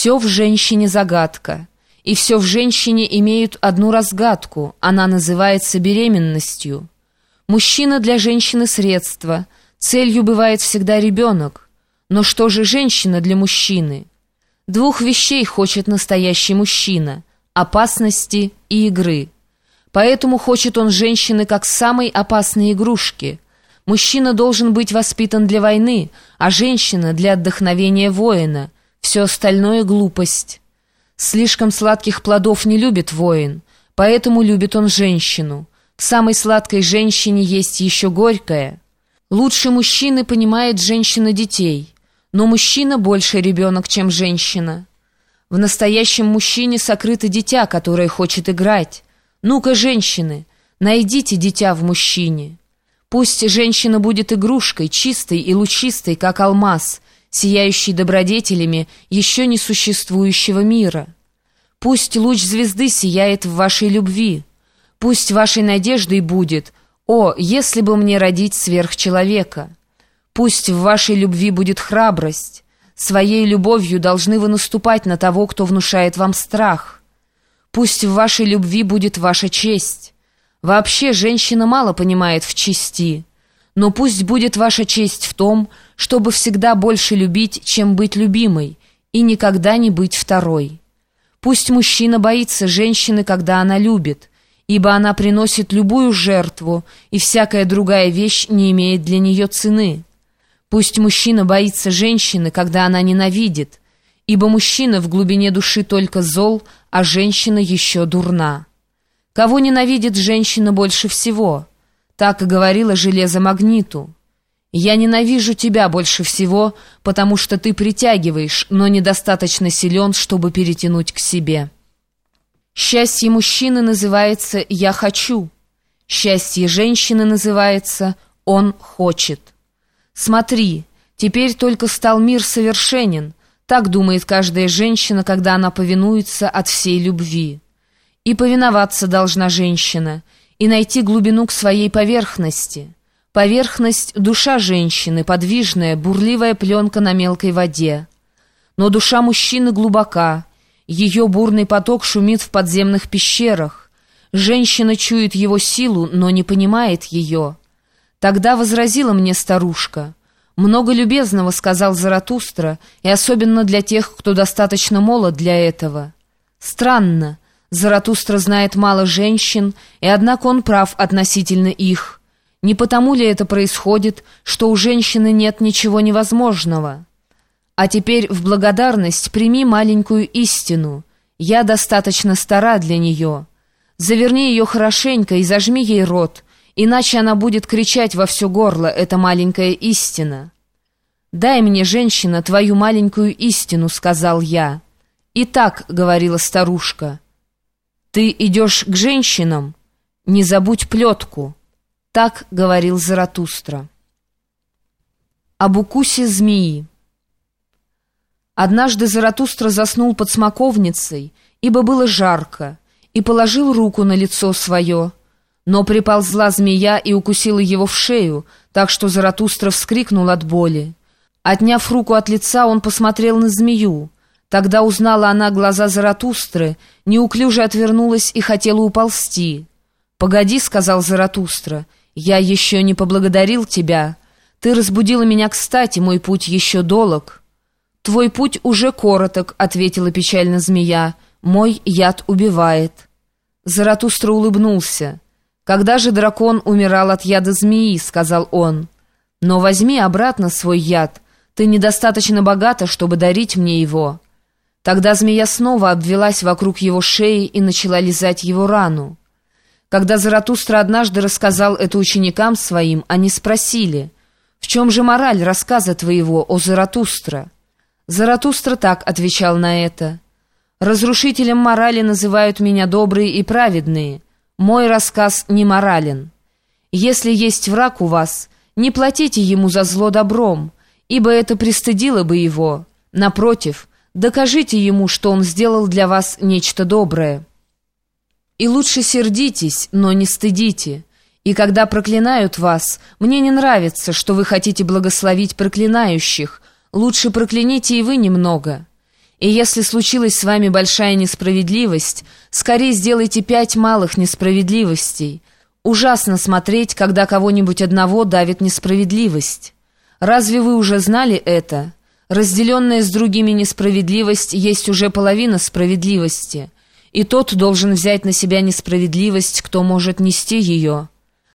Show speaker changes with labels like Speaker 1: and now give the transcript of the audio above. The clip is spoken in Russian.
Speaker 1: Все в женщине загадка, и все в женщине имеют одну разгадку, она называется беременностью. Мужчина для женщины средство, целью бывает всегда ребенок. Но что же женщина для мужчины? Двух вещей хочет настоящий мужчина – опасности и игры. Поэтому хочет он женщины как самой опасной игрушки. Мужчина должен быть воспитан для войны, а женщина – для отдохновения воина – все остальное — глупость. Слишком сладких плодов не любит воин, поэтому любит он женщину. В самой сладкой женщине есть еще горькое. Лучше мужчины понимает женщина детей, но мужчина больше ребенок, чем женщина. В настоящем мужчине сокрыто дитя, которое хочет играть. Ну-ка, женщины, найдите дитя в мужчине. Пусть женщина будет игрушкой, чистой и лучистой, как алмаз, сияющий добродетелями еще не существующего мира. Пусть луч звезды сияет в вашей любви. Пусть вашей надеждой будет «О, если бы мне родить сверхчеловека!» Пусть в вашей любви будет храбрость. Своей любовью должны вы наступать на того, кто внушает вам страх. Пусть в вашей любви будет ваша честь. Вообще, женщина мало понимает в чести. Но пусть будет ваша честь в том, чтобы всегда больше любить, чем быть любимой, и никогда не быть второй. Пусть мужчина боится женщины, когда она любит, ибо она приносит любую жертву, и всякая другая вещь не имеет для нее цены. Пусть мужчина боится женщины, когда она ненавидит, ибо мужчина в глубине души только зол, а женщина еще дурна. Кого ненавидит женщина больше всего? Так и говорила железо магниту. «Я ненавижу тебя больше всего, потому что ты притягиваешь, но недостаточно силен, чтобы перетянуть к себе». Счастье мужчины называется «я хочу». Счастье женщины называется «он хочет». Смотри, теперь только стал мир совершенен, так думает каждая женщина, когда она повинуется от всей любви. И повиноваться должна женщина – и найти глубину к своей поверхности. Поверхность — душа женщины, подвижная, бурливая пленка на мелкой воде. Но душа мужчины глубока, ее бурный поток шумит в подземных пещерах. Женщина чует его силу, но не понимает ее. Тогда возразила мне старушка. «Много любезного», — сказал Заратустра, и особенно для тех, кто достаточно молод для этого. Странно, Заратустра знает мало женщин, и однако он прав относительно их. Не потому ли это происходит, что у женщины нет ничего невозможного? А теперь в благодарность прими маленькую истину. Я достаточно стара для нее. Заверни ее хорошенько и зажми ей рот, иначе она будет кричать во все горло, это маленькая истина. «Дай мне, женщина, твою маленькую истину», — сказал я. «И так», — говорила старушка, — «Ты идешь к женщинам? Не забудь плетку!» Так говорил Заратустра. Об укусе змеи Однажды Заратустра заснул под смоковницей, ибо было жарко, и положил руку на лицо свое. Но приползла змея и укусила его в шею, так что Заратустра вскрикнул от боли. Отняв руку от лица, он посмотрел на змею. Тогда узнала она глаза Заратустры, неуклюже отвернулась и хотела уползти. «Погоди», — сказал Заратустра, — «я еще не поблагодарил тебя. Ты разбудила меня кстати, мой путь еще долог». «Твой путь уже короток», — ответила печально змея, — «мой яд убивает». Заратустра улыбнулся. «Когда же дракон умирал от яда змеи?» — сказал он. «Но возьми обратно свой яд. Ты недостаточно богата, чтобы дарить мне его». Тогда змея снова обвелась вокруг его шеи и начала лизать его рану. Когда Заратустра однажды рассказал это ученикам своим, они спросили, «В чем же мораль рассказа твоего, о Заратустра?» Заратустра так отвечал на это, «Разрушителем морали называют меня добрые и праведные. Мой рассказ не морален. Если есть враг у вас, не платите ему за зло добром, ибо это пристыдило бы его. Напротив, Докажите ему, что он сделал для вас нечто доброе. И лучше сердитесь, но не стыдите. И когда проклинают вас, мне не нравится, что вы хотите благословить проклинающих. Лучше прокляните и вы немного. И если случилась с вами большая несправедливость, скорее сделайте пять малых несправедливостей. Ужасно смотреть, когда кого-нибудь одного давит несправедливость. Разве вы уже знали это? Разделенная с другими несправедливость есть уже половина справедливости, и тот должен взять на себя несправедливость, кто может нести ее».